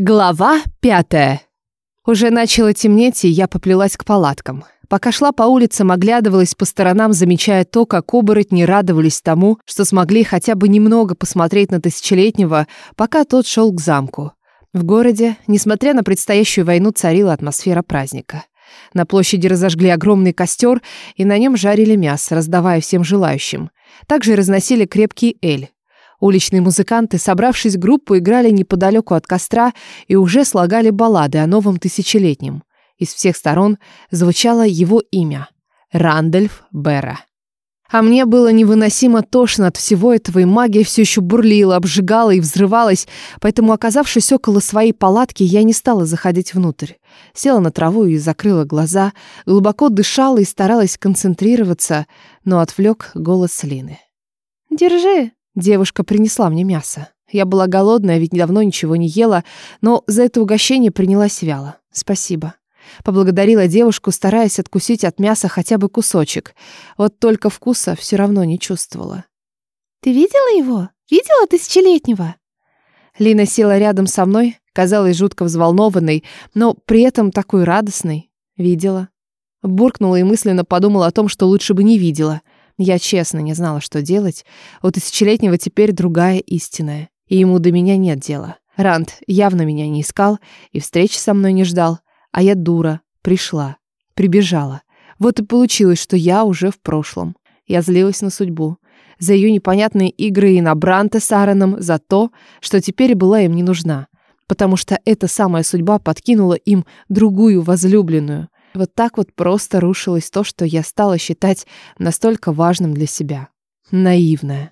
Глава пятая. Уже начало темнеть, и я поплелась к палаткам. Пока шла по улицам, оглядывалась по сторонам, замечая то, как оборотни радовались тому, что смогли хотя бы немного посмотреть на Тысячелетнего, пока тот шел к замку. В городе, несмотря на предстоящую войну, царила атмосфера праздника. На площади разожгли огромный костер, и на нем жарили мясо, раздавая всем желающим. Также разносили крепкий эль. Уличные музыканты, собравшись в группу, играли неподалеку от костра и уже слагали баллады о новом тысячелетнем. Из всех сторон звучало его имя – Рандольф Бера. А мне было невыносимо тошно от всего этого, и магия все еще бурлила, обжигала и взрывалась, поэтому, оказавшись около своей палатки, я не стала заходить внутрь. Села на траву и закрыла глаза, глубоко дышала и старалась концентрироваться, но отвлек голос Лины. «Держи!» Девушка принесла мне мясо. Я была голодная, ведь недавно ничего не ела, но за это угощение принялась вяло. Спасибо. Поблагодарила девушку, стараясь откусить от мяса хотя бы кусочек. Вот только вкуса все равно не чувствовала. «Ты видела его? Видела тысячелетнего?» Лина села рядом со мной, казалась жутко взволнованной, но при этом такой радостной. Видела. Буркнула и мысленно подумала о том, что лучше бы не видела. Я честно не знала, что делать. У тысячелетнего теперь другая истинная. И ему до меня нет дела. Ранд явно меня не искал и встречи со мной не ждал. А я дура. Пришла. Прибежала. Вот и получилось, что я уже в прошлом. Я злилась на судьбу. За ее непонятные игры и на Бранта с Аароном, за то, что теперь была им не нужна. Потому что эта самая судьба подкинула им другую возлюбленную — вот так вот просто рушилось то, что я стала считать настолько важным для себя. Наивная.